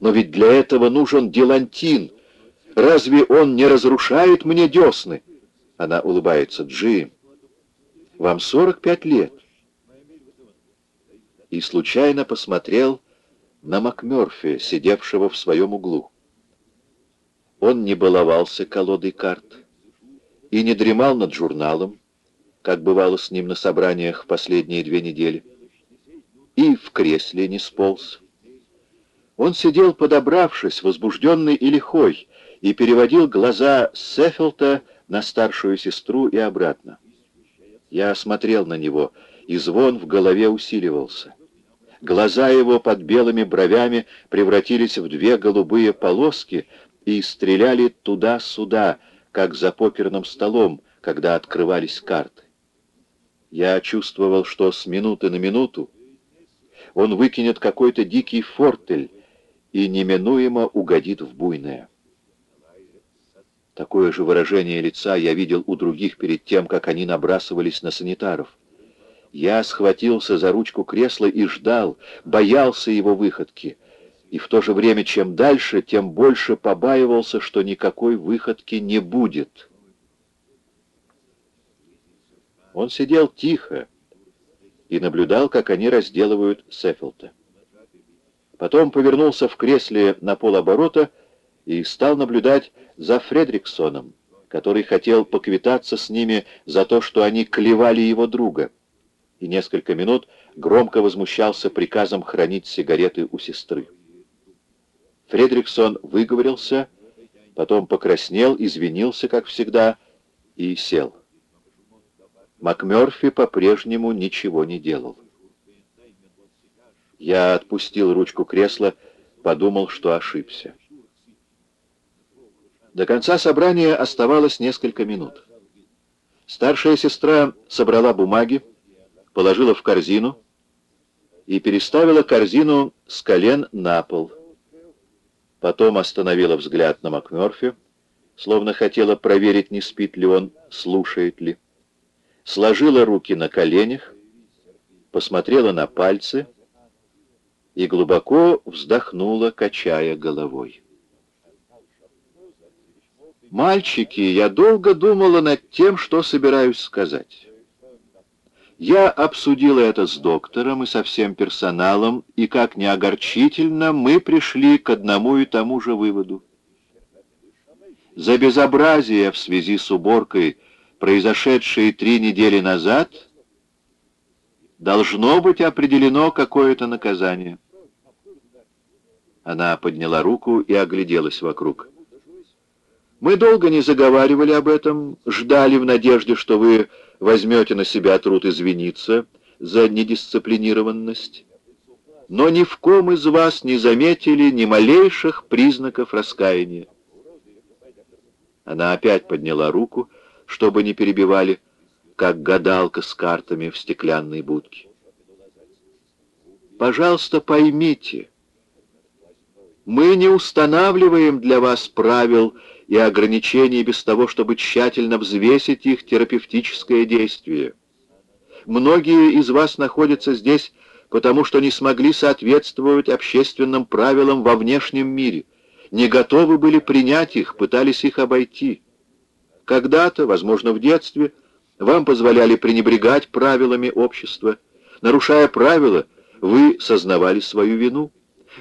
Но ведь для этого нужен Дилантин. Разве он не разрушает мне десны? Она улыбается. Джим, вам 45 лет. И случайно посмотрел на МакМёрфи, сидевшего в своем углу. Он не баловался колодой карт и не дремал над журналом, как бывало с ним на собраниях последние две недели, и в кресле не сполз. Он сидел, подобравшись, возбужденный и лихой, и переводил глаза Сеффилта на старшую сестру и обратно. Я смотрел на него, и звон в голове усиливался. Глаза его под белыми бровями превратились в две голубые полоски и стреляли туда-сюда, как за поперным столом, когда открывались карты. Я чувствовал, что с минуты на минуту он выкинет какой-то дикий фортель и неминуемо угодит в буйное. Такое же выражение лица я видел у других перед тем, как они набрасывались на санитаров. Я схватился за ручку кресла и ждал, боялся его выходки. И в то же время, чем дальше, тем больше побаивался, что никакой выходки не будет. Он сидел тихо и наблюдал, как они разделывают Сеффилта. Потом повернулся в кресле на полоборота и стал наблюдать за Фредриксоном, который хотел поквитаться с ними за то, что они клевали его друга, и несколько минут громко возмущался приказом хранить сигареты у сестры. Фредриксон выговорился, потом покраснел, извинился, как всегда, и сел. МакМёрфи по-прежнему ничего не делал. Я отпустил ручку кресла, подумал, что ошибся. До конца собрания оставалось несколько минут. Старшая сестра собрала бумаги, положила в корзину и переставила корзину с колен на пол. Потом остановила взгляд на МакМёрфи, словно хотела проверить, не спит ли он, слушает ли. Сложила руки на коленях, посмотрела на пальцы и глубоко вздохнула, качая головой. «Мальчики, я долго думала над тем, что собираюсь сказать. Я обсудила это с доктором и со всем персоналом, и, как ни огорчительно, мы пришли к одному и тому же выводу. За безобразие в связи с уборкой, произошедшей три недели назад, должно быть определено какое-то наказание». Она подняла руку и огляделась вокруг. Мы долго не заговаривали об этом, ждали в надежде, что вы возьмете на себя труд извиниться за недисциплинированность. Но ни в ком из вас не заметили ни малейших признаков раскаяния. Она опять подняла руку, чтобы не перебивали, как гадалка с картами в стеклянной будке. Пожалуйста, поймите, мы не устанавливаем для вас правил и ограничений без того, чтобы тщательно взвесить их терапевтическое действие. Многие из вас находятся здесь, потому что не смогли соответствовать общественным правилам во внешнем мире, не готовы были принять их, пытались их обойти. Когда-то, возможно, в детстве, вам позволяли пренебрегать правилами общества. Нарушая правила, вы сознавали свою вину.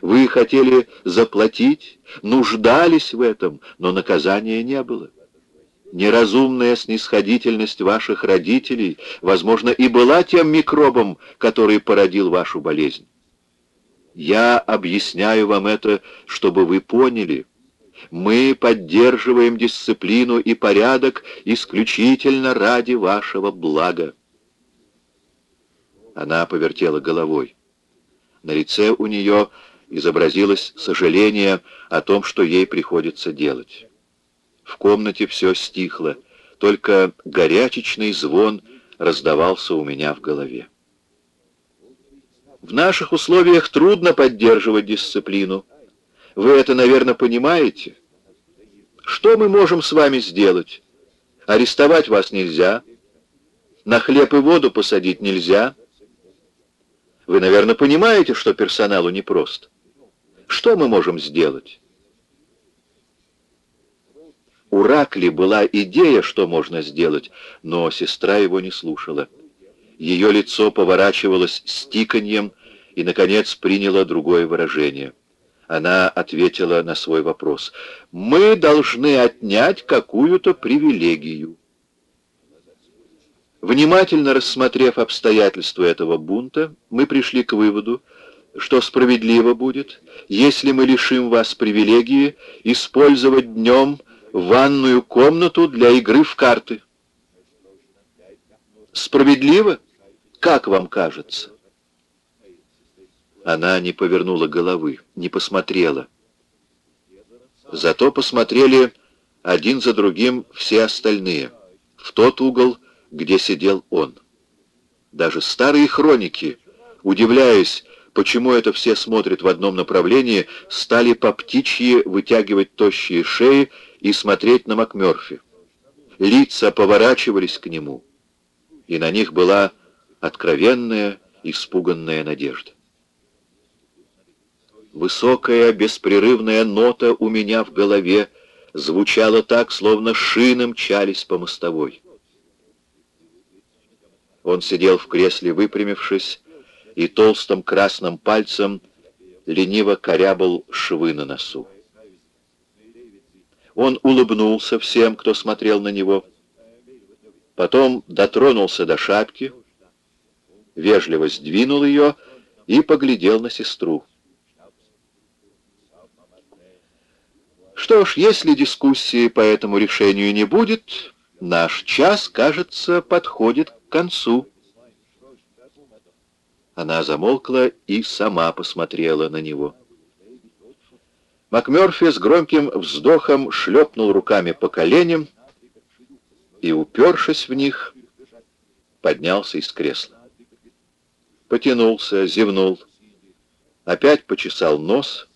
Вы хотели заплатить, нуждались в этом, но наказания не было. Неразумная снисходительность ваших родителей, возможно, и была тем микробом, который породил вашу болезнь. Я объясняю вам это, чтобы вы поняли. Мы поддерживаем дисциплину и порядок исключительно ради вашего блага. Она повертела головой. На лице у нее изобразилось сожаление о том, что ей приходится делать. В комнате все стихло, только горячечный звон раздавался у меня в голове. В наших условиях трудно поддерживать дисциплину. Вы это, наверное, понимаете? Что мы можем с вами сделать? Арестовать вас нельзя. На хлеб и воду посадить нельзя. Вы, наверное, понимаете, что персоналу непросто. Что мы можем сделать? У Ракли была идея, что можно сделать, но сестра его не слушала. Ее лицо поворачивалось с тиканьем и, наконец, приняло другое выражение. Она ответила на свой вопрос. «Мы должны отнять какую-то привилегию». Внимательно рассмотрев обстоятельства этого бунта, мы пришли к выводу, что справедливо будет, если мы лишим вас привилегии использовать днем ванную комнату для игры в карты. Справедливо? Как вам кажется? Она не повернула головы, не посмотрела. Зато посмотрели один за другим все остальные, в тот угол, где сидел он. Даже старые хроники, удивляясь, почему это все смотрят в одном направлении, стали по птичьи вытягивать тощие шеи и смотреть на МакМёрфи. Лица поворачивались к нему, и на них была откровенная, испуганная надежда. Высокая, беспрерывная нота у меня в голове звучала так, словно шины мчались по мостовой. Он сидел в кресле, выпрямившись, и толстым красным пальцем лениво корябал швы на носу. Он улыбнулся всем, кто смотрел на него, потом дотронулся до шапки, вежливо сдвинул ее и поглядел на сестру. Что ж, если дискуссии по этому решению не будет, наш час, кажется, подходит к концу. Она замолкла и сама посмотрела на него. МакМёрфи с громким вздохом шлепнул руками по коленям и, упершись в них, поднялся из кресла. Потянулся, зевнул, опять почесал нос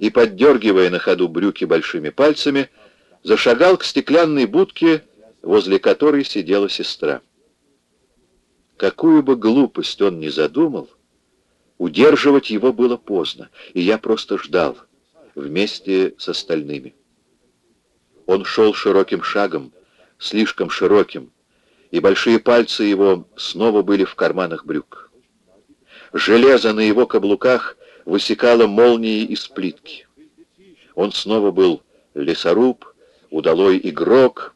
и, поддергивая на ходу брюки большими пальцами, зашагал к стеклянной будке, возле которой сидела сестра. Какую бы глупость он ни задумал, удерживать его было поздно, и я просто ждал — вместе с остальными. Он шел широким шагом, слишком широким, и большие пальцы его снова были в карманах брюк. Железо на его каблуках высекало молнии из плитки. Он снова был лесоруб, удалой игрок,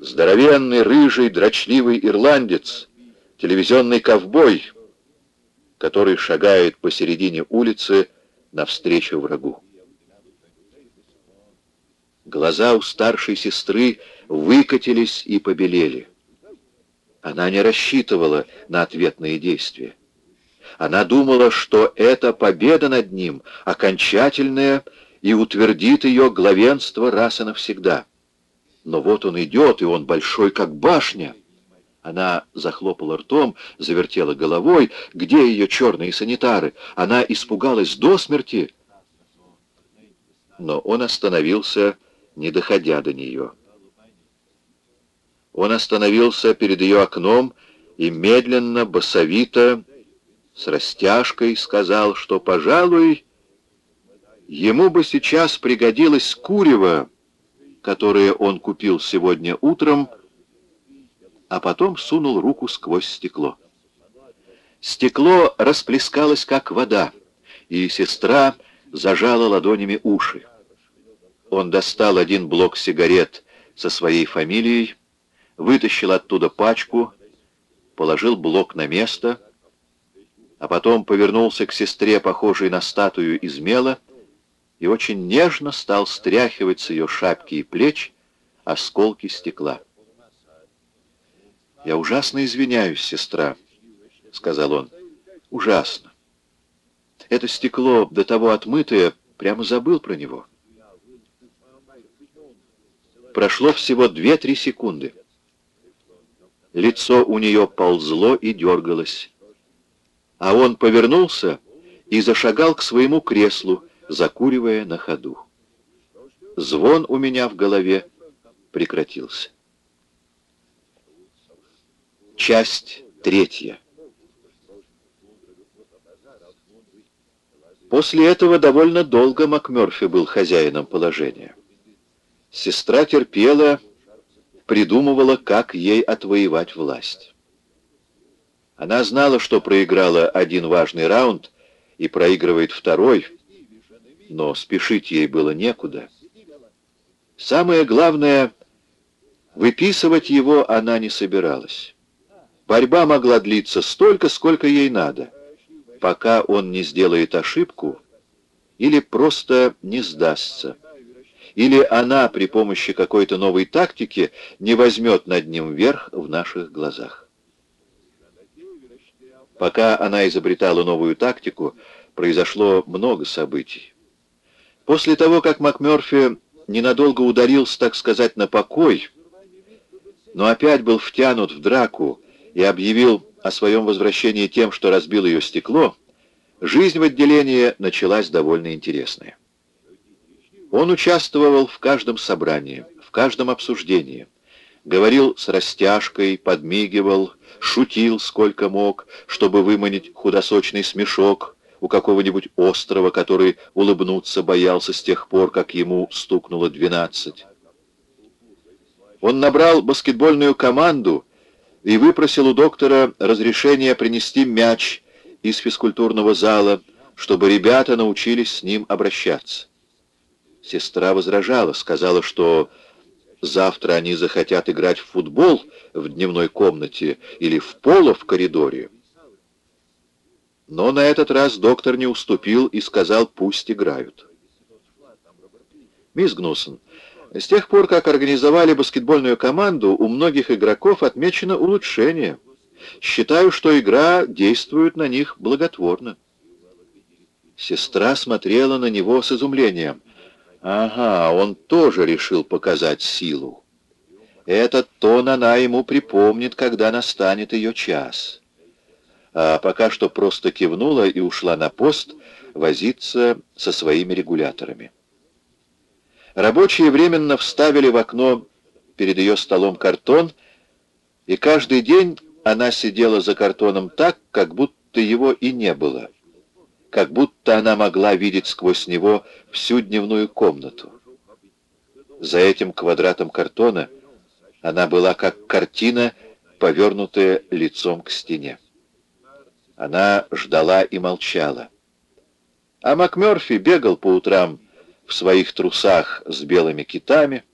здоровенный, рыжий, дрочливый ирландец, телевизионный ковбой, который шагает посередине улицы навстречу врагу. Глаза у старшей сестры выкатились и побелели. Она не рассчитывала на ответные действия. Она думала, что эта победа над ним окончательная и утвердит ее главенство раз и навсегда. Но вот он идет, и он большой, как башня. Она захлопала ртом, завертела головой. Где ее черные санитары? Она испугалась до смерти. Но он остановился не доходя до нее. Он остановился перед ее окном и медленно, басовито, с растяжкой сказал, что, пожалуй, ему бы сейчас пригодилось курево, которое он купил сегодня утром, а потом сунул руку сквозь стекло. Стекло расплескалось, как вода, и сестра зажала ладонями уши. Он достал один блок сигарет со своей фамилией, вытащил оттуда пачку, положил блок на место, а потом повернулся к сестре, похожей на статую из мела, и очень нежно стал стряхивать с ее шапки и плеч осколки стекла. «Я ужасно извиняюсь, сестра», — сказал он. «Ужасно. Это стекло, до того отмытое, прямо забыл про него». Прошло всего две-три секунды. Лицо у нее ползло и дергалось. А он повернулся и зашагал к своему креслу, закуривая на ходу. Звон у меня в голове прекратился. Часть третья. После этого довольно долго МакМёрфи был хозяином положения. Сестра терпела, придумывала, как ей отвоевать власть. Она знала, что проиграла один важный раунд и проигрывает второй, но спешить ей было некуда. Самое главное, выписывать его она не собиралась. Борьба могла длиться столько, сколько ей надо, пока он не сделает ошибку или просто не сдастся. Или она при помощи какой-то новой тактики не возьмет над ним верх в наших глазах. Пока она изобретала новую тактику, произошло много событий. После того, как МакМёрфи ненадолго ударился, так сказать, на покой, но опять был втянут в драку, и объявил о своем возвращении тем, что разбил ее стекло, жизнь в отделении началась довольно интересная. Он участвовал в каждом собрании, в каждом обсуждении, говорил с растяжкой, подмигивал, шутил сколько мог, чтобы выманить худосочный смешок у какого-нибудь острова, который улыбнуться боялся с тех пор, как ему стукнуло двенадцать. Он набрал баскетбольную команду и выпросил у доктора разрешение принести мяч из физкультурного зала, чтобы ребята научились с ним обращаться. Сестра возражала, сказала, что завтра они захотят играть в футбол в дневной комнате или в поло в коридоре. Но на этот раз доктор не уступил и сказал, пусть играют. Мисс Гнусон, с тех пор, как организовали баскетбольную команду, у многих игроков отмечено улучшение. Считаю, что игра действует на них благотворно. Сестра смотрела на него с изумлением. Ага, он тоже решил показать силу. Этот тон она ему припомнит, когда настанет ее час. А пока что просто кивнула и ушла на пост возиться со своими регуляторами. Рабочие временно вставили в окно перед ее столом картон, и каждый день она сидела за картоном так, как будто его и не было, как будто она могла видеть сквозь него всю дневную комнату. За этим квадратом картона она была как картина, повернутая лицом к стене. Она ждала и молчала. А МакМёрфи бегал по утрам в своих трусах с белыми китами,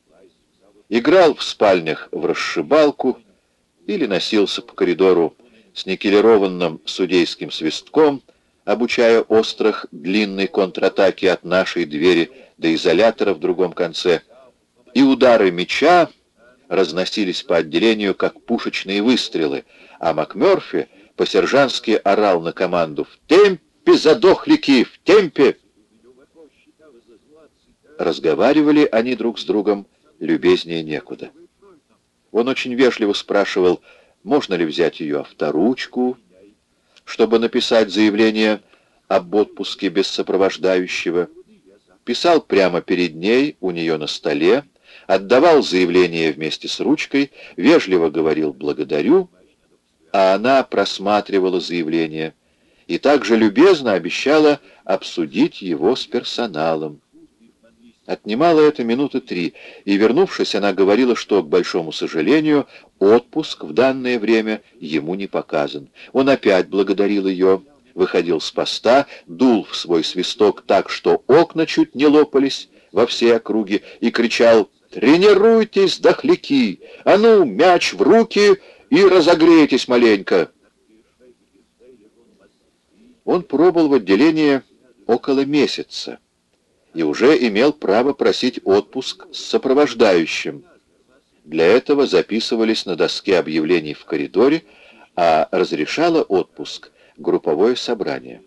играл в спальнях в расшибалку или носился по коридору с никелированным судейским свистком, обучая острых длинной контратаки от нашей двери до изолятора в другом конце, и удары меча разносились по отделению, как пушечные выстрелы, а МакМёрфи по-сержантски орал на команду «В темпе, задохлики, в темпе!» Разговаривали они друг с другом любезнее некуда. Он очень вежливо спрашивал, можно ли взять ее авторучку, чтобы написать заявление об отпуске без сопровождающего. Писал прямо перед ней, у нее на столе, отдавал заявление вместе с ручкой, вежливо говорил «благодарю», а она просматривала заявление и также любезно обещала обсудить его с персоналом. Отнимало это минуты три, и, вернувшись, она говорила, что, к большому сожалению, отпуск в данное время ему не показан. Он опять благодарил ее, выходил с поста, дул в свой свисток так, что окна чуть не лопались во все округе, и кричал «Тренируйтесь, дохляки! А ну, мяч в руки и разогрейтесь маленько!» Он пробыл в отделении около месяца и уже имел право просить отпуск с сопровождающим. Для этого записывались на доске объявлений в коридоре, а разрешало отпуск групповое собрание.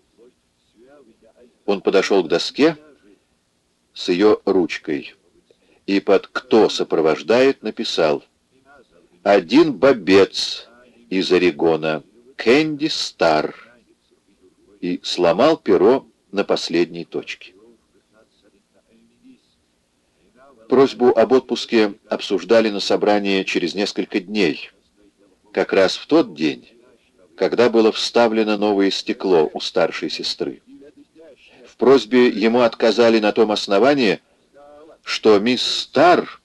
Он подошел к доске с ее ручкой и под «Кто сопровождает» написал «Один бобец из Орегона, Кэнди Стар» и сломал перо на последней точке. Просьбу об отпуске обсуждали на собрании через несколько дней, как раз в тот день, когда было вставлено новое стекло у старшей сестры. В просьбе ему отказали на том основании, что мисс Стар